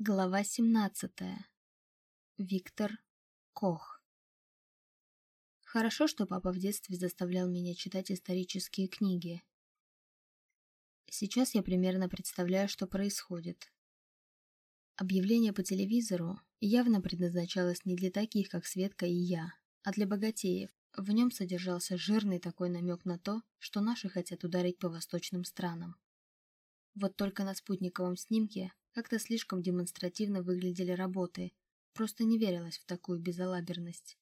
Глава 17. Виктор Кох. Хорошо, что папа в детстве заставлял меня читать исторические книги. Сейчас я примерно представляю, что происходит. Объявление по телевизору явно предназначалось не для таких, как Светка и я, а для богатеев. В нем содержался жирный такой намек на то, что наши хотят ударить по восточным странам. Вот только на спутниковом снимке как-то слишком демонстративно выглядели работы, просто не верилось в такую безалаберность.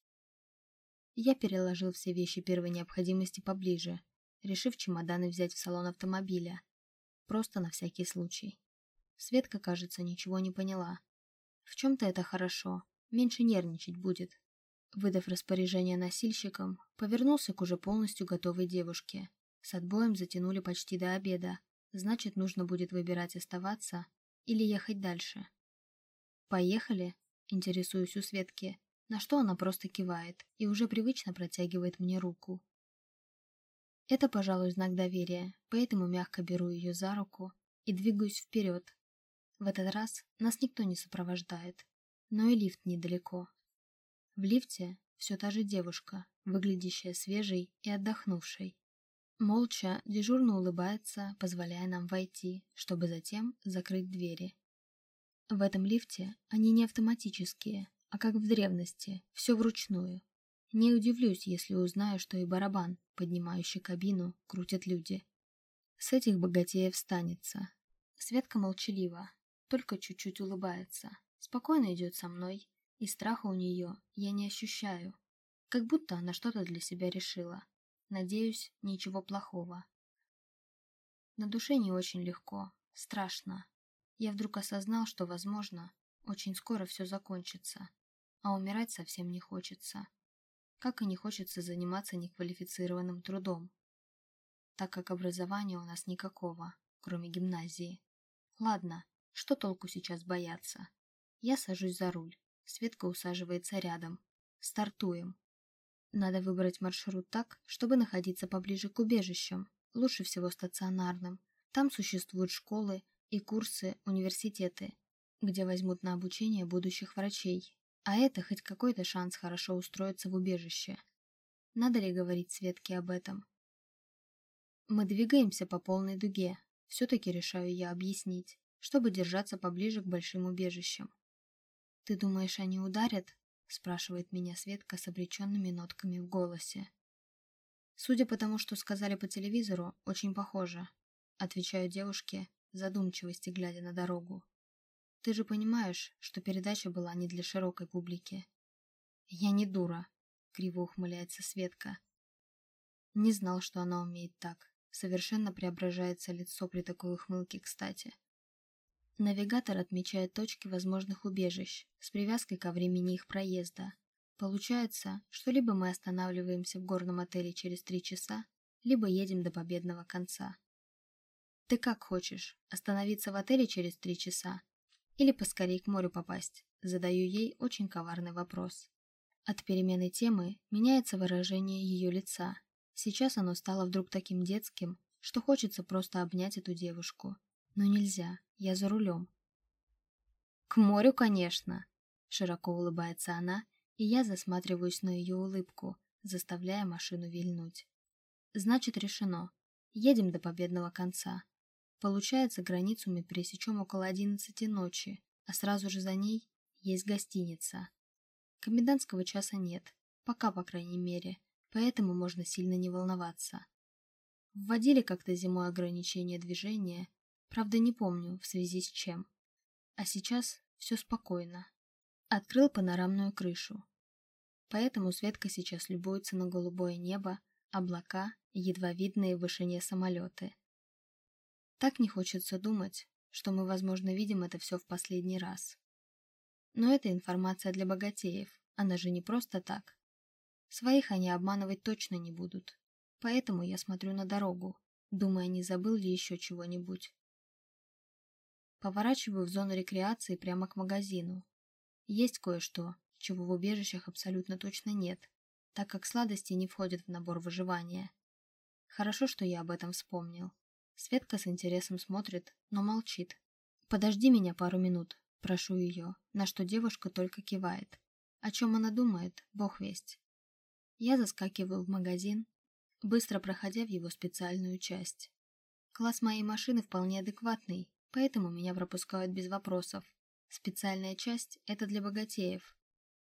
Я переложил все вещи первой необходимости поближе, решив чемоданы взять в салон автомобиля. Просто на всякий случай. Светка, кажется, ничего не поняла. В чем-то это хорошо, меньше нервничать будет. Выдав распоряжение носильщикам, повернулся к уже полностью готовой девушке. С отбоем затянули почти до обеда, значит, нужно будет выбирать оставаться или ехать дальше. «Поехали?» – интересуюсь у Светки, на что она просто кивает и уже привычно протягивает мне руку. Это, пожалуй, знак доверия, поэтому мягко беру ее за руку и двигаюсь вперед. В этот раз нас никто не сопровождает, но и лифт недалеко. В лифте все та же девушка, выглядящая свежей и отдохнувшей. Молча, дежурно улыбается, позволяя нам войти, чтобы затем закрыть двери. В этом лифте они не автоматические, а как в древности, все вручную. Не удивлюсь, если узнаю, что и барабан, поднимающий кабину, крутят люди. С этих богатеев станется. Светка молчалива, только чуть-чуть улыбается. Спокойно идет со мной, и страха у нее я не ощущаю. Как будто она что-то для себя решила. Надеюсь, ничего плохого. На душе не очень легко, страшно. Я вдруг осознал, что, возможно, очень скоро все закончится, а умирать совсем не хочется. Как и не хочется заниматься неквалифицированным трудом, так как образования у нас никакого, кроме гимназии. Ладно, что толку сейчас бояться? Я сажусь за руль, Светка усаживается рядом. Стартуем. Надо выбрать маршрут так, чтобы находиться поближе к убежищам, лучше всего стационарным. Там существуют школы и курсы, университеты, где возьмут на обучение будущих врачей. А это хоть какой-то шанс хорошо устроиться в убежище. Надо ли говорить Светке об этом? Мы двигаемся по полной дуге. Все-таки решаю я объяснить, чтобы держаться поближе к большим убежищам. Ты думаешь, они ударят? Спрашивает меня Светка с обреченными нотками в голосе. Судя по тому, что сказали по телевизору, очень похоже. Отвечаю девушке, задумчивости глядя на дорогу. Ты же понимаешь, что передача была не для широкой публики. Я не дура, криво ухмыляется Светка. Не знал, что она умеет так. Совершенно преображается лицо при такой ухмылке, кстати. Навигатор отмечает точки возможных убежищ с привязкой ко времени их проезда. Получается, что либо мы останавливаемся в горном отеле через три часа, либо едем до победного конца. Ты как хочешь, остановиться в отеле через три часа или поскорее к морю попасть? Задаю ей очень коварный вопрос. От перемены темы меняется выражение ее лица. Сейчас оно стало вдруг таким детским, что хочется просто обнять эту девушку. Но нельзя, я за рулем. К морю, конечно. Широко улыбается она, и я засматриваюсь на ее улыбку, заставляя машину вильнуть. Значит, решено. Едем до победного конца. Получается, границу мы пересечем около одиннадцати ночи, а сразу же за ней есть гостиница. Комендантского часа нет, пока, по крайней мере, поэтому можно сильно не волноваться. Вводили как-то зимой ограничения движения, Правда, не помню, в связи с чем. А сейчас все спокойно. Открыл панорамную крышу. Поэтому Светка сейчас любуется на голубое небо, облака едва видные в вышине самолеты. Так не хочется думать, что мы, возможно, видим это все в последний раз. Но это информация для богатеев, она же не просто так. Своих они обманывать точно не будут. Поэтому я смотрю на дорогу, думая, не забыл ли еще чего-нибудь. Поворачиваю в зону рекреации прямо к магазину. Есть кое-что, чего в убежищах абсолютно точно нет, так как сладости не входят в набор выживания. Хорошо, что я об этом вспомнил. Светка с интересом смотрит, но молчит. «Подожди меня пару минут», Прошу ее, на что девушка только кивает. О чем она думает, бог весть. Я заскакиваю в магазин, быстро проходя в его специальную часть. Класс моей машины вполне адекватный, поэтому меня пропускают без вопросов. Специальная часть – это для богатеев,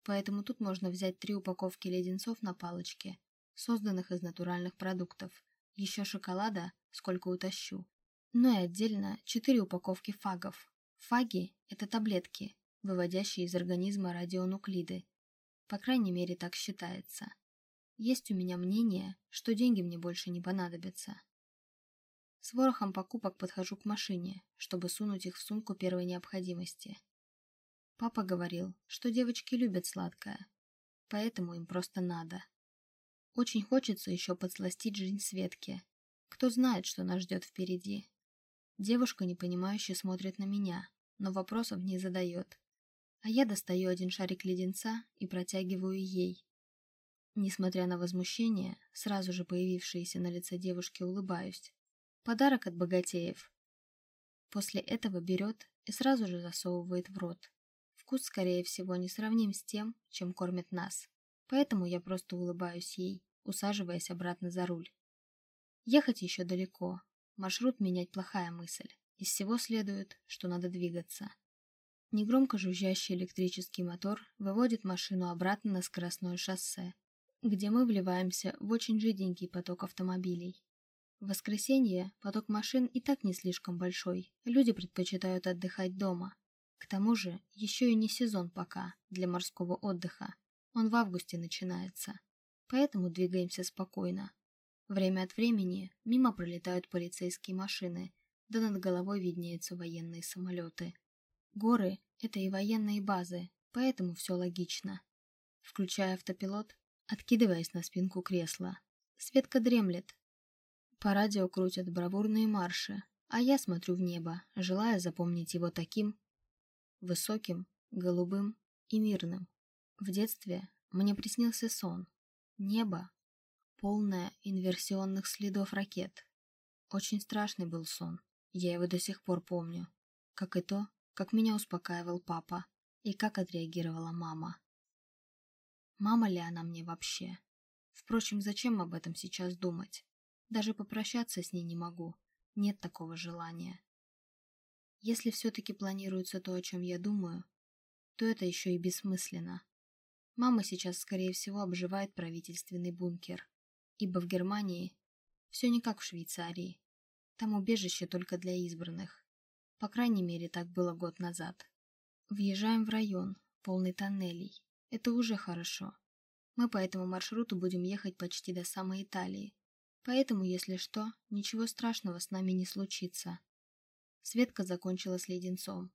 поэтому тут можно взять три упаковки леденцов на палочке, созданных из натуральных продуктов, еще шоколада, сколько утащу. Ну и отдельно четыре упаковки фагов. Фаги – это таблетки, выводящие из организма радионуклиды. По крайней мере, так считается. Есть у меня мнение, что деньги мне больше не понадобятся. С ворохом покупок подхожу к машине, чтобы сунуть их в сумку первой необходимости. Папа говорил, что девочки любят сладкое, поэтому им просто надо. Очень хочется еще подсластить жизнь Светке. Кто знает, что нас ждет впереди. Девушка непонимающе смотрит на меня, но вопросов не задает. А я достаю один шарик леденца и протягиваю ей. Несмотря на возмущение, сразу же появившееся на лице девушки, улыбаюсь. Подарок от богатеев. После этого берет и сразу же засовывает в рот. Вкус, скорее всего, не сравним с тем, чем кормят нас. Поэтому я просто улыбаюсь ей, усаживаясь обратно за руль. Ехать еще далеко. Маршрут менять плохая мысль. Из всего следует, что надо двигаться. Негромко жужжащий электрический мотор выводит машину обратно на скоростное шоссе, где мы вливаемся в очень жиденький поток автомобилей. В воскресенье поток машин и так не слишком большой, люди предпочитают отдыхать дома. К тому же, еще и не сезон пока для морского отдыха, он в августе начинается, поэтому двигаемся спокойно. Время от времени мимо пролетают полицейские машины, да над головой виднеются военные самолеты. Горы – это и военные базы, поэтому все логично. Включая автопилот, откидываясь на спинку кресла. Светка дремлет, по радио крутят бравурные марши, а я смотрю в небо, желая запомнить его таким высоким, голубым и мирным. В детстве мне приснился сон. Небо, полное инверсионных следов ракет. Очень страшный был сон. Я его до сих пор помню. Как и то, как меня успокаивал папа и как отреагировала мама. Мама ли она мне вообще? Впрочем, зачем об этом сейчас думать? Даже попрощаться с ней не могу. Нет такого желания. Если все-таки планируется то, о чем я думаю, то это еще и бессмысленно. Мама сейчас, скорее всего, обживает правительственный бункер, ибо в Германии все не как в Швейцарии. Там убежище только для избранных. По крайней мере, так было год назад. Въезжаем в район, полный тоннелей. Это уже хорошо. Мы по этому маршруту будем ехать почти до самой Италии. Поэтому, если что, ничего страшного с нами не случится. Светка закончила с леденцом.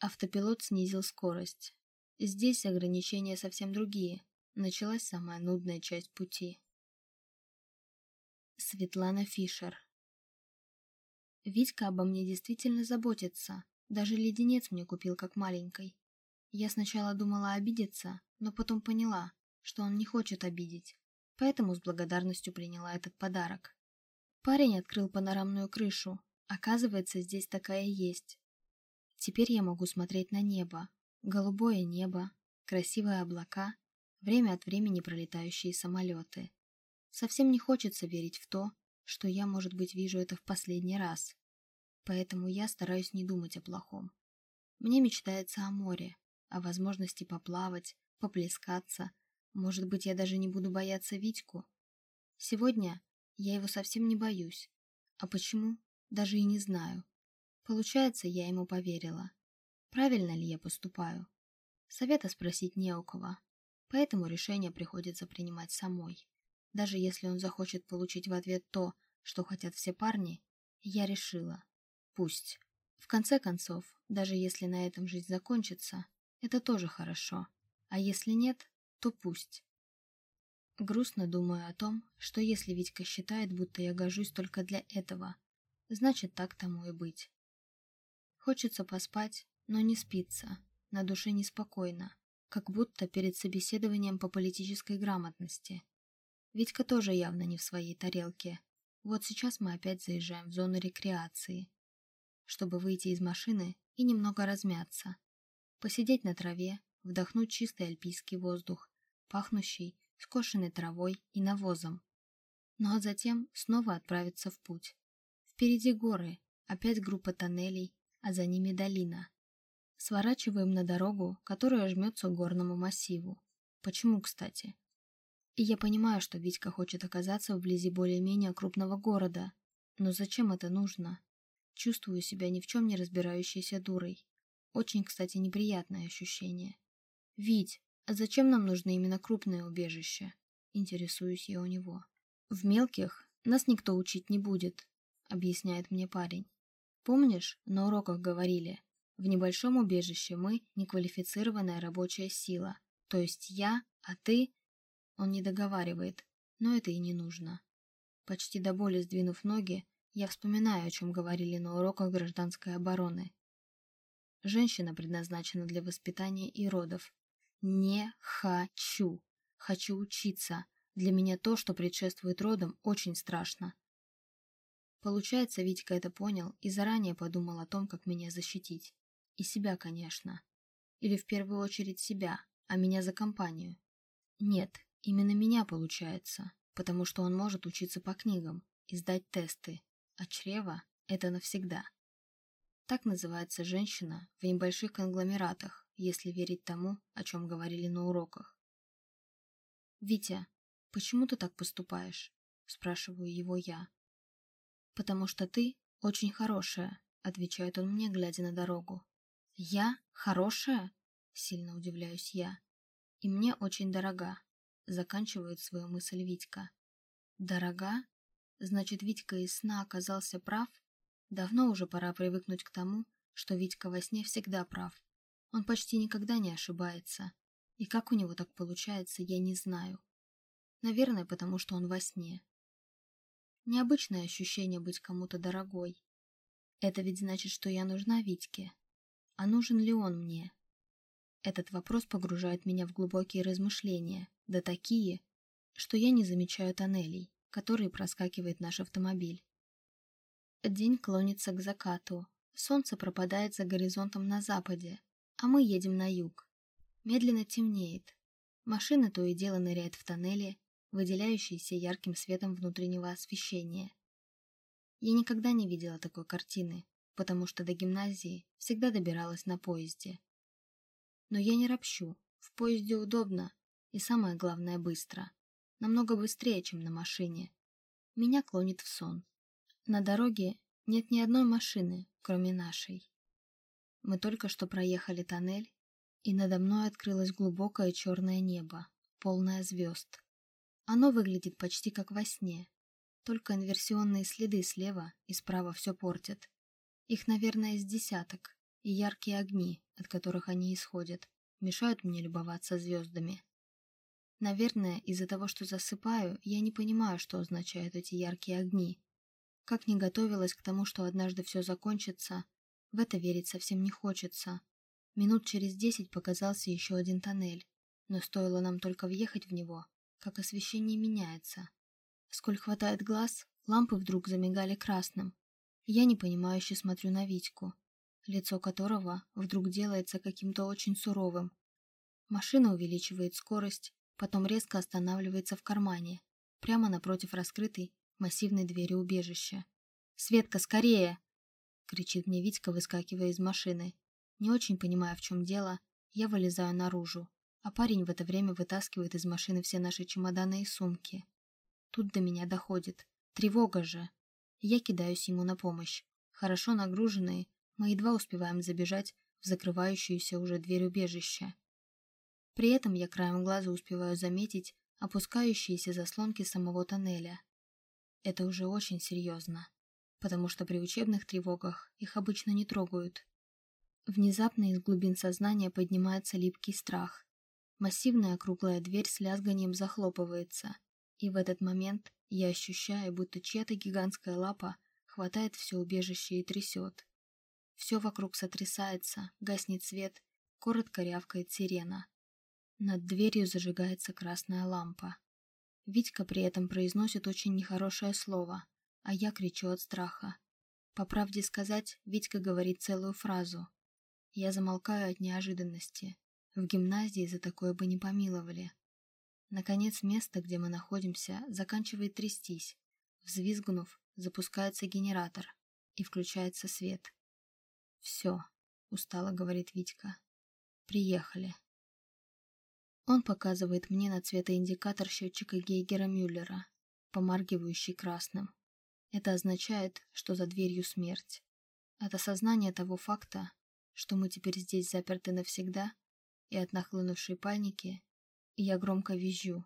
Автопилот снизил скорость. Здесь ограничения совсем другие. Началась самая нудная часть пути. Светлана Фишер Витька обо мне действительно заботится. Даже леденец мне купил как маленькой. Я сначала думала обидеться, но потом поняла, что он не хочет обидеть поэтому с благодарностью приняла этот подарок. Парень открыл панорамную крышу. Оказывается, здесь такая есть. Теперь я могу смотреть на небо. Голубое небо, красивые облака, время от времени пролетающие самолеты. Совсем не хочется верить в то, что я, может быть, вижу это в последний раз. Поэтому я стараюсь не думать о плохом. Мне мечтается о море, о возможности поплавать, поплескаться, может быть, я даже не буду бояться Витьку? Сегодня я его совсем не боюсь. А почему? Даже и не знаю. Получается, я ему поверила. Правильно ли я поступаю? Совета спросить не у кого. Поэтому решение приходится принимать самой. Даже если он захочет получить в ответ то, что хотят все парни, я решила. Пусть. В конце концов, даже если на этом жизнь закончится, это тоже хорошо. А если нет, то пусть. Грустно думаю о том, что если Витька считает, будто я гожусь только для этого, значит так тому и быть. Хочется поспать, но не спится, на душе неспокойно, как будто перед собеседованием по политической грамотности. Витька тоже явно не в своей тарелке. Вот сейчас мы опять заезжаем в зону рекреации, чтобы выйти из машины и немного размяться, посидеть на траве, вдохнуть чистый альпийский воздух, пахнущий скошенной травой и навозом. Ну а затем снова отправиться в путь. Впереди горы, опять группа тоннелей, а за ними долина. Сворачиваем на дорогу, которая жмется к горному массиву. Почему, кстати? И я понимаю, что Витька хочет оказаться вблизи более-менее крупного города. Но зачем это нужно? Чувствую себя ни в чем не разбирающейся дурой. Очень, кстати, неприятное ощущение. «Вить, а зачем нам нужны именно крупные убежища?» Интересуюсь я у него. «В мелких нас никто учить не будет», — объясняет мне парень. «Помнишь, на уроках говорили, в небольшом убежище мы — неквалифицированная рабочая сила, то есть я, а ты...» Он не договаривает, но это и не нужно. Почти до боли сдвинув ноги, я вспоминаю, о чем говорили на уроках гражданской обороны. Женщина предназначена для воспитания и родов. Не хочу. Хочу учиться. Для меня то, что предшествует родам, очень страшно. Получается, Витька это понял и заранее подумал о том, как меня защитить. И себя, конечно. Или в первую очередь себя, а меня за компанию. Нет, именно меня получается, потому что он может учиться по книгам и сдать тесты, а чрево – это навсегда. Так называется женщина в небольших конгломератах, если верить тому, о чем говорили на уроках. «Витя, почему ты так поступаешь?» – спрашиваю его я. «Потому что ты очень хорошая», – отвечает он мне, глядя на дорогу. «Я? Хорошая?» – сильно удивляюсь я. «И мне очень дорога», – заканчивает свою мысль Витька. «Дорога? Значит, Витька из сна оказался прав? Давно уже пора привыкнуть к тому, что Витька во сне всегда прав. Он почти никогда не ошибается. И как у него так получается, я не знаю. Наверное, потому что он во сне. Необычное ощущение быть кому-то дорогой. Это ведь значит, что я нужна Витьке. А нужен ли он мне? Этот вопрос погружает меня в глубокие размышления, да такие, что я не замечаю тоннелей который проскакивает наш автомобиль. День клонится к закату, солнце пропадает за горизонтом на западе, а мы едем на юг. Медленно темнеет. Машина то и дело ныряет в тоннели, выделяющиеся ярким светом внутреннего освещения. Я никогда не видела такой картины, потому что до гимназии всегда добиралась на поезде. Но я не ропщу, в поезде удобно и самое главное быстро намного быстрее, чем на машине. Меня клонит в сон. На дороге нет ни одной машины, кроме нашей. Мы только что проехали тоннель, и надо мной открылось глубокое черное небо, полное звезд. Оно выглядит почти как во сне, только инверсионные следы слева и справа все портят. Их, наверное, из десяток, и яркие огни, от которых они исходят, мешают мне любоваться звездами. Наверное, из-за того, что засыпаю, я не понимаю, что означают эти яркие огни. Как не готовилась к тому, что однажды все закончится, в это верить совсем не хочется. Минут через десять показался еще один тоннель, но стоило нам только въехать в него, как освещение меняется. Сколь хватает глаз, лампы вдруг замигали красным. Я непонимающе смотрю на Витьку, лицо которого вдруг делается каким-то очень суровым. Машина увеличивает скорость, потом резко останавливается в кармане, прямо напротив раскрытой массивной двери убежища. «Светка, скорее!» — кричит мне Витька, выскакивая из машины. Не очень понимая, в чем дело, я вылезаю наружу, а парень в это время вытаскивает из машины все наши чемоданы и сумки. Тут до меня доходит. Тревога же. Я кидаюсь ему на помощь. Хорошо нагруженные, мы едва успеваем забежать в закрывающуюся уже дверь убежища. При этом я краем глаза успеваю заметить опускающиеся заслонки самого тоннеля. Это уже очень серьезно, потому что при учебных тревогах их обычно не трогают. Внезапно из глубин сознания поднимается липкий страх. Массивная круглая дверь с лязганием захлопывается, и в этот момент я ощущаю, будто чья-то гигантская лапа хватает все убежище и трясет. Все вокруг сотрясается, гаснет свет, коротко рявкает сирена. Над дверью зажигается красная лампа. Витька при этом произносит очень нехорошее слово, а я кричу от страха. По правде сказать, Витька говорит целую фразу. Я замолкаю от неожиданности. В гимназии за такое бы не помиловали. Наконец, место, где мы находимся, заканчивает трястись. Взвизгнув, запускается генератор, и включается свет. «Все», — устало говорит Витька. «Приехали». Он показывает мне на цветоиндикатор счетчика Гейгера-Мюллера, помаргивающий красным. Это означает, что за дверью смерть. От осознания того факта, что мы теперь здесь заперты навсегда, и от нахлынувшей паники, я громко визжу,